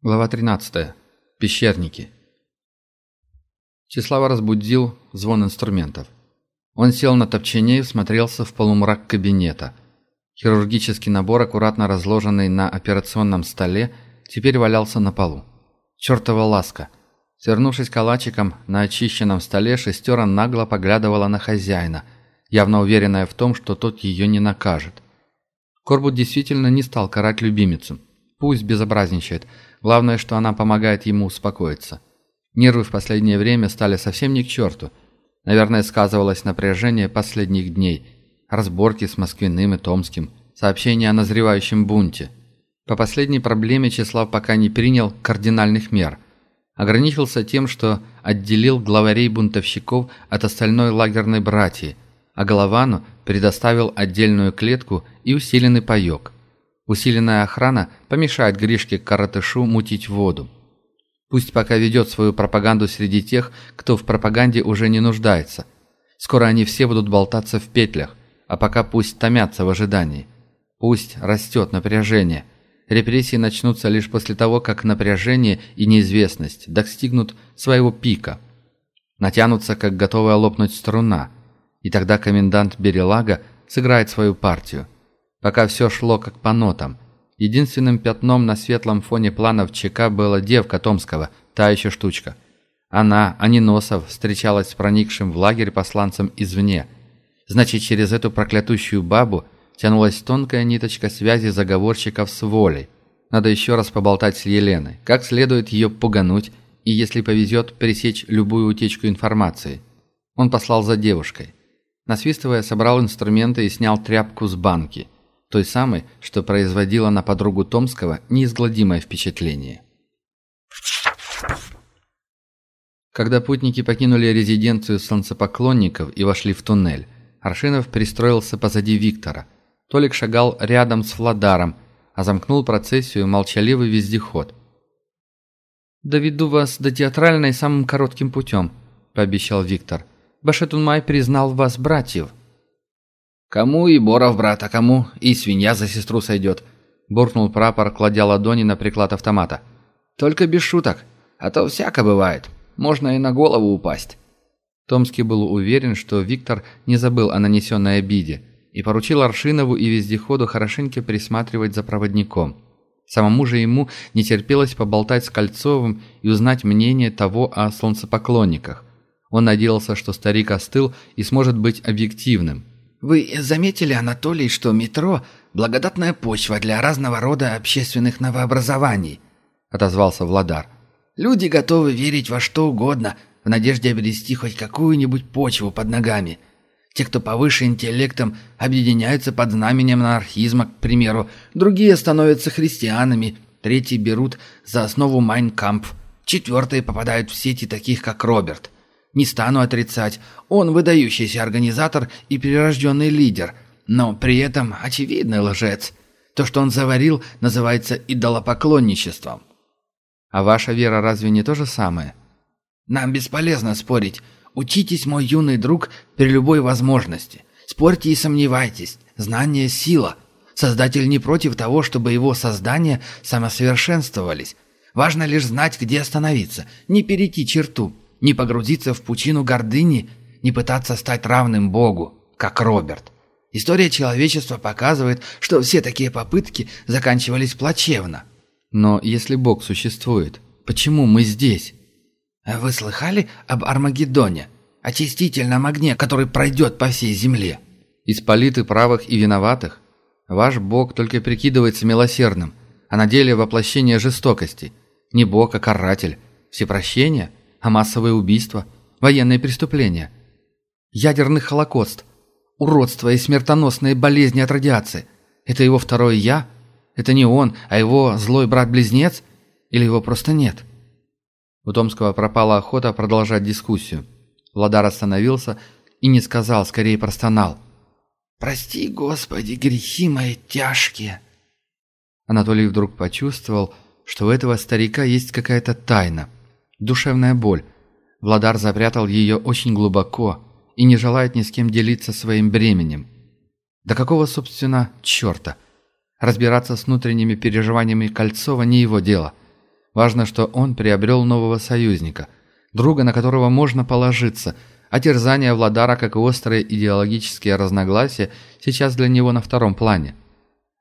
Глава 13. Пещерники. Числава разбудил звон инструментов. Он сел на топчине и смотрелся в полумрак кабинета. Хирургический набор, аккуратно разложенный на операционном столе, теперь валялся на полу. Чертова ласка. Свернувшись калачиком на очищенном столе, шестера нагло поглядывала на хозяина, явно уверенная в том, что тот ее не накажет. Корбут действительно не стал карать любимицу. Пусть безобразничает – Главное, что она помогает ему успокоиться. Нервы в последнее время стали совсем не к черту. Наверное, сказывалось напряжение последних дней. Разборки с Москвиным и Томским. Сообщение о назревающем бунте. По последней проблеме Числав пока не принял кардинальных мер. Ограничился тем, что отделил главарей бунтовщиков от остальной лагерной братьи, а Головану предоставил отдельную клетку и усиленный паёк – Усиленная охрана помешает Гришке Каратышу мутить воду. Пусть пока ведет свою пропаганду среди тех, кто в пропаганде уже не нуждается. Скоро они все будут болтаться в петлях, а пока пусть томятся в ожидании. Пусть растет напряжение. Репрессии начнутся лишь после того, как напряжение и неизвестность достигнут своего пика. Натянутся, как готовая лопнуть струна. И тогда комендант Берелага сыграет свою партию – Пока все шло как по нотам. Единственным пятном на светлом фоне планов ЧК была девка Томского, та еще штучка. Она, а не Носов, встречалась с проникшим в лагерь посланцем извне. Значит, через эту проклятущую бабу тянулась тонкая ниточка связи заговорщиков с волей. Надо еще раз поболтать с Еленой, как следует ее пугануть и, если повезет, пресечь любую утечку информации. Он послал за девушкой. Насвистывая, собрал инструменты и снял тряпку с банки – той самой, что производила на подругу Томского неизгладимое впечатление. Когда путники покинули резиденцию солнцепоклонников и вошли в туннель, Аршинов пристроился позади Виктора. Толик шагал рядом с Владаром, а замкнул процессию молчаливый вездеход. «Доведу вас до театральной самым коротким путем», – пообещал Виктор. «Башетунмай признал вас братьев». «Кому и Боров брат, а кому и свинья за сестру сойдет», – буркнул прапор, кладя ладони на приклад автомата. «Только без шуток, а то всяко бывает. Можно и на голову упасть». Томский был уверен, что Виктор не забыл о нанесенной обиде и поручил Аршинову и вездеходу хорошенько присматривать за проводником. Самому же ему не терпелось поболтать с Кольцовым и узнать мнение того о солнцепоклонниках. Он надеялся, что старик остыл и сможет быть объективным. Вы заметили, Анатолий, что метро – благодатная почва для разного рода общественных новообразований?» – отозвался Владар. «Люди готовы верить во что угодно, в надежде обрести хоть какую-нибудь почву под ногами. Те, кто повыше интеллектом, объединяются под знаменем анархизма, к примеру. Другие становятся христианами, третьи берут за основу Майнкампф, четвертые попадают в сети таких, как Роберт – не стану отрицать, он выдающийся организатор и перерожденный лидер, но при этом очевидный лжец. То, что он заварил, называется идолопоклонничеством. А ваша вера разве не то же самое? Нам бесполезно спорить. Учитесь, мой юный друг, при любой возможности. Спорьте и сомневайтесь. Знание – сила. Создатель не против того, чтобы его создания самосовершенствовались. Важно лишь знать, где остановиться, не перейти черту не погрузиться в пучину гордыни, не пытаться стать равным Богу, как Роберт. История человечества показывает, что все такие попытки заканчивались плачевно. Но если Бог существует, почему мы здесь? А вы слыхали об Армагеддоне? Очистительном огне, который пройдет по всей земле? Исполиты правых и виноватых? Ваш Бог только прикидывается милосердным, а на деле воплощение жестокости. Не Бог, а каратель. Всепрощение – а массовые убийства, военные преступления, ядерный холокост, уродство и смертоносные болезни от радиации. Это его второе «я»? Это не он, а его злой брат-близнец? Или его просто нет? У Томского пропала охота продолжать дискуссию. Владар остановился и не сказал, скорее простонал. «Прости, Господи, грехи мои тяжкие!» Анатолий вдруг почувствовал, что у этого старика есть какая-то тайна – Душевная боль. Владар запрятал ее очень глубоко и не желает ни с кем делиться своим бременем. Да какого, собственно, черта? Разбираться с внутренними переживаниями Кольцова не его дело. Важно, что он приобрел нового союзника, друга, на которого можно положиться, а терзания Владара, как и острые идеологические разногласия, сейчас для него на втором плане.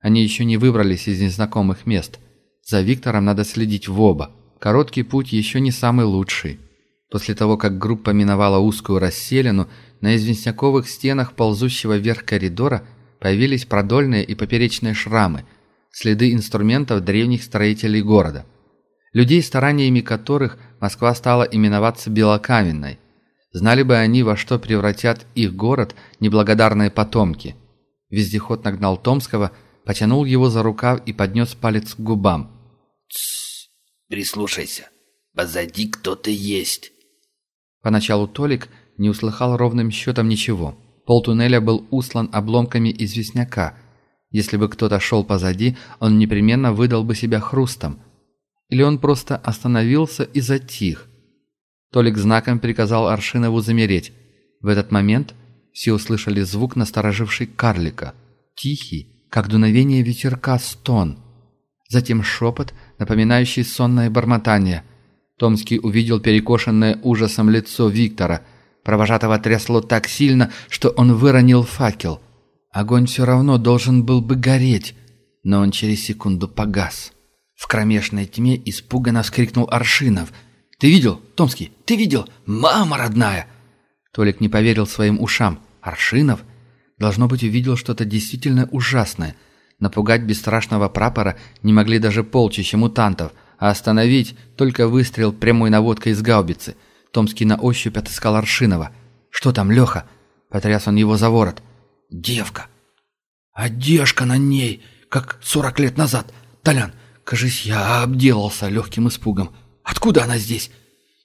Они еще не выбрались из незнакомых мест. За Виктором надо следить в оба. Короткий путь еще не самый лучший. После того, как группа миновала узкую расселину, на известняковых стенах ползущего вверх коридора появились продольные и поперечные шрамы, следы инструментов древних строителей города. Людей, стараниями которых Москва стала именоваться Белокаменной. Знали бы они, во что превратят их город неблагодарные потомки. Вездеход нагнал Томского, потянул его за рукав и поднес палец к губам. «Тссс, прислушайся, позади кто-то есть». Поначалу Толик не услыхал ровным счетом ничего. Пол туннеля был услан обломками известняка. Если бы кто-то шел позади, он непременно выдал бы себя хрустом. Или он просто остановился и затих. Толик знаком приказал Аршинову замереть. В этот момент все услышали звук настороживший карлика. Тихий, как дуновение ветерка, стон. Затем шепот, напоминающий сонное бормотание – Томский увидел перекошенное ужасом лицо Виктора. Провожатого трясло так сильно, что он выронил факел. Огонь все равно должен был бы гореть, но он через секунду погас. В кромешной тьме испуганно вскрикнул Аршинов. «Ты видел, Томский? Ты видел? Мама родная!» Толик не поверил своим ушам. «Аршинов?» Должно быть, увидел что-то действительно ужасное. Напугать бесстрашного прапора не могли даже полчища мутантов – а остановить только выстрел прямой наводкой из гаубицы. Томский на ощупь отыскал Аршинова. «Что там, Леха?» Потряс он его за ворот. «Девка! Одежка на ней, как сорок лет назад. Толян, кажись, я обделался легким испугом. Откуда она здесь?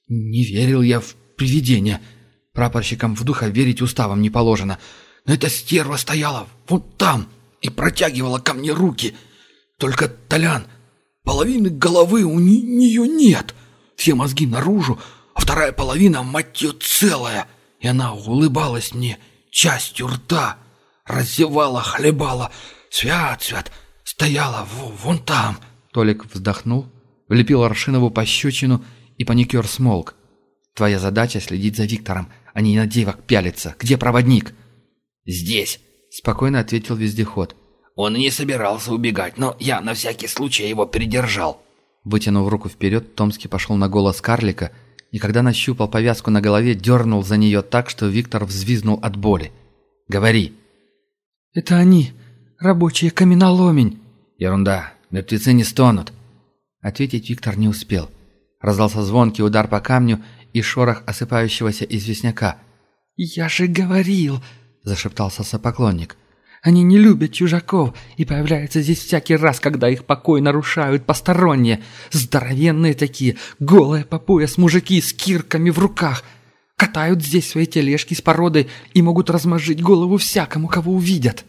Не верил я в привидения. Прапорщикам в духа верить уставом не положено. Но эта стерва стояла вот там и протягивала ко мне руки. Только, Толян, Половины головы у нее нет. Все мозги наружу, а вторая половина, мать ее, целая. И она улыбалась мне частью рта, разевала, хлебала. Свят, свят, стояла вон там. Толик вздохнул, влепил Аршинову пощечину, и паникер смолк. «Твоя задача — следить за Виктором, а не на девок пялиться. Где проводник?» «Здесь», — спокойно ответил вездеход. Он не собирался убегать, но я на всякий случай его придержал. Вытянув руку вперед, Томский пошел на голос карлика, и когда нащупал повязку на голове, дернул за нее так, что Виктор взвизнул от боли. «Говори!» «Это они, рабочие каменоломень!» «Ерунда, мертвецы не стонут!» Ответить Виктор не успел. Раздался звонкий удар по камню и шорох осыпающегося известняка. «Я же говорил!» – зашептался сопоклонник. Они не любят чужаков и появляются здесь всякий раз, когда их покой нарушают посторонние. Здоровенные такие, голые по пояс мужики с кирками в руках. Катают здесь свои тележки с породой и могут размозжить голову всякому, кого увидят.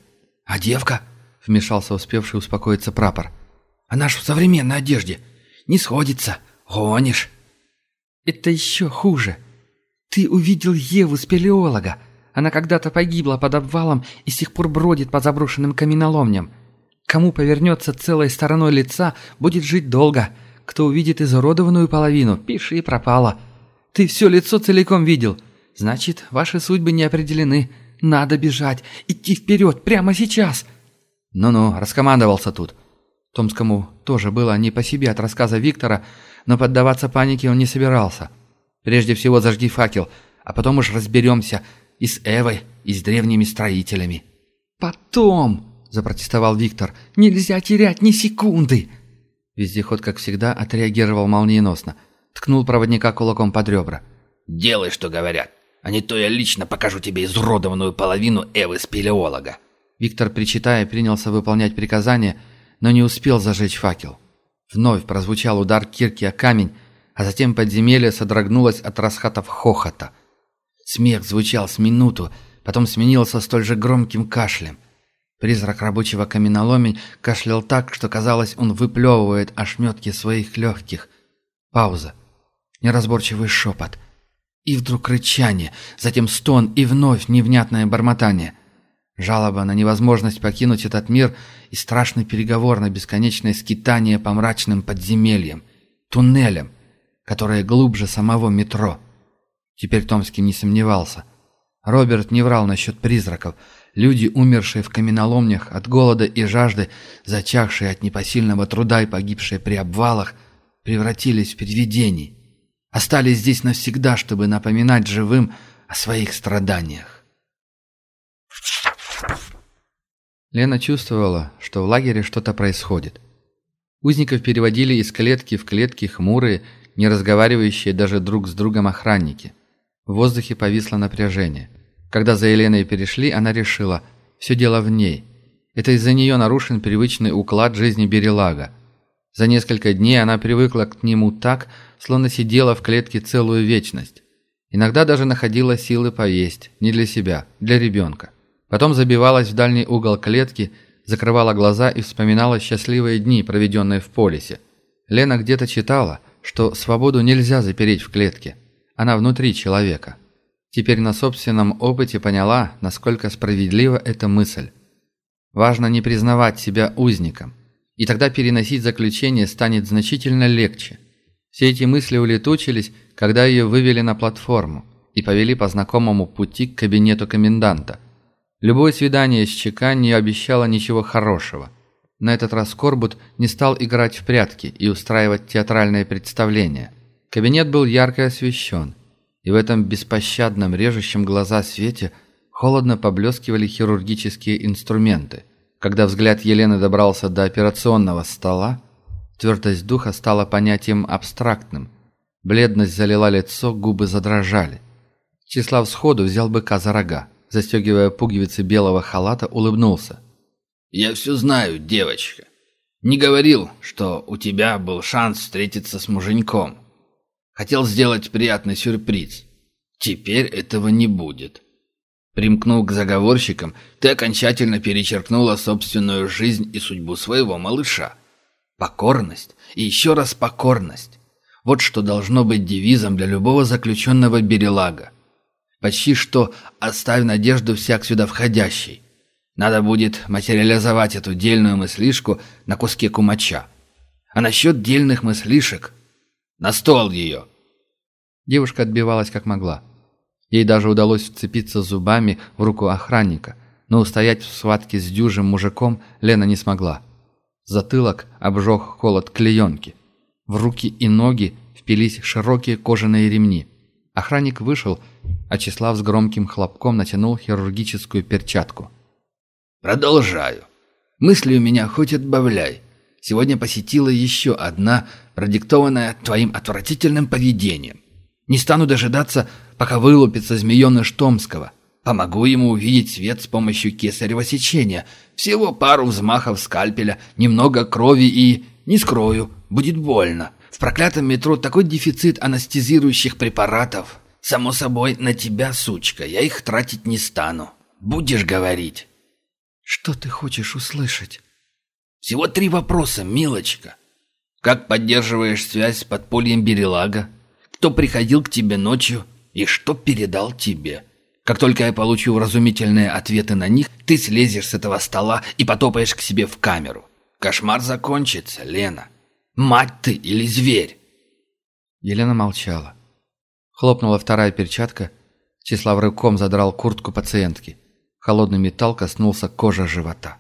«А девка?» — вмешался успевший успокоиться прапор. «Она ж в современной одежде. Не сходится. Гонишь». «Это еще хуже. Ты увидел Еву спелеолога. Она когда-то погибла под обвалом и с тех пор бродит по заброшенным каменоломням. Кому повернется целой стороной лица, будет жить долго. Кто увидит изуродованную половину, пиши и пропало. Ты все лицо целиком видел. Значит, ваши судьбы не определены. Надо бежать, идти вперед, прямо сейчас. Ну-ну, раскомандовался тут. Томскому тоже было не по себе от рассказа Виктора, но поддаваться панике он не собирался. Прежде всего зажги факел, а потом уж разберемся – и с Эвой, и с древними строителями». «Потом!» – запротестовал Виктор. «Нельзя терять ни секунды!» Вездеход, как всегда, отреагировал молниеносно. Ткнул проводника кулаком под ребра. «Делай, что говорят, а не то я лично покажу тебе изуродованную половину Эвы спелеолога». Виктор, причитая, принялся выполнять приказание, но не успел зажечь факел. Вновь прозвучал удар кирки о камень, а затем подземелье содрогнулось от расхатов хохота – Смех звучал с минуту, потом сменился столь же громким кашлем. Призрак рабочего каменоломень кашлял так, что казалось, он выплевывает ошметки своих легких. Пауза. Неразборчивый шепот. И вдруг рычание, затем стон и вновь невнятное бормотание. Жалоба на невозможность покинуть этот мир и страшный переговор на бесконечное скитание по мрачным подземельям. туннелям, которые глубже самого метро. Теперь Томский не сомневался. Роберт не врал насчет призраков. Люди, умершие в каменоломнях от голода и жажды, зачахшие от непосильного труда и погибшие при обвалах, превратились в привидений. Остались здесь навсегда, чтобы напоминать живым о своих страданиях. Лена чувствовала, что в лагере что-то происходит. Узников переводили из клетки в клетки хмурые, не разговаривающие даже друг с другом охранники. В воздухе повисло напряжение. Когда за Еленой перешли, она решила, все дело в ней. Это из-за нее нарушен привычный уклад жизни Берелага. За несколько дней она привыкла к нему так, словно сидела в клетке целую вечность. Иногда даже находила силы поесть, не для себя, для ребенка. Потом забивалась в дальний угол клетки, закрывала глаза и вспоминала счастливые дни, проведенные в полисе. Лена где-то читала, что свободу нельзя запереть в клетке. Она внутри человека. Теперь на собственном опыте поняла, насколько справедлива эта мысль. Важно не признавать себя узником. И тогда переносить заключение станет значительно легче. Все эти мысли улетучились, когда ее вывели на платформу и повели по знакомому пути к кабинету коменданта – Любое свидание с ЧК не обещало ничего хорошего. На этот раз Корбут не стал играть в прятки и устраивать театральное представление. Кабинет был ярко освещен, и в этом беспощадном, режущем глаза свете холодно поблескивали хирургические инструменты. Когда взгляд Елены добрался до операционного стола, твердость духа стала понятием абстрактным. Бледность залила лицо, губы задрожали. Числав сходу взял быка за рога застегивая пуговицы белого халата, улыбнулся. «Я все знаю, девочка. Не говорил, что у тебя был шанс встретиться с муженьком. Хотел сделать приятный сюрприз. Теперь этого не будет. Примкнув к заговорщикам, ты окончательно перечеркнула собственную жизнь и судьбу своего малыша. Покорность и еще раз покорность. Вот что должно быть девизом для любого заключенного Берелага. Почти что «оставь надежду всяк сюда входящий». Надо будет материализовать эту дельную мыслишку на куске кумача. А насчет дельных мыслишек... На стол ее!» Девушка отбивалась как могла. Ей даже удалось вцепиться зубами в руку охранника, но устоять в схватке с дюжим мужиком Лена не смогла. Затылок обжег холод клеенки. В руки и ноги впились широкие кожаные ремни. Охранник вышел а Числав с громким хлопком натянул хирургическую перчатку. «Продолжаю. Мысли у меня хоть отбавляй. Сегодня посетила еще одна, продиктованная твоим отвратительным поведением. Не стану дожидаться, пока вылупится змееныш Томского. Помогу ему увидеть свет с помощью кесарево сечения. Всего пару взмахов скальпеля, немного крови и... Не скрою, будет больно. В проклятом метро такой дефицит анестезирующих препаратов. Само собой, на тебя, сучка, я их тратить не стану. Будешь говорить. Что ты хочешь услышать? Всего три вопроса, милочка. Как поддерживаешь связь с подпольем Берелага? Кто приходил к тебе ночью и что передал тебе? Как только я получу вразумительные ответы на них, ты слезешь с этого стола и потопаешь к себе в камеру. Кошмар закончится, Лена. Мать ты или зверь? Елена молчала. Хлопнула вторая перчатка. Числав рывком задрал куртку пациентки. Холодный металл коснулся кожи живота.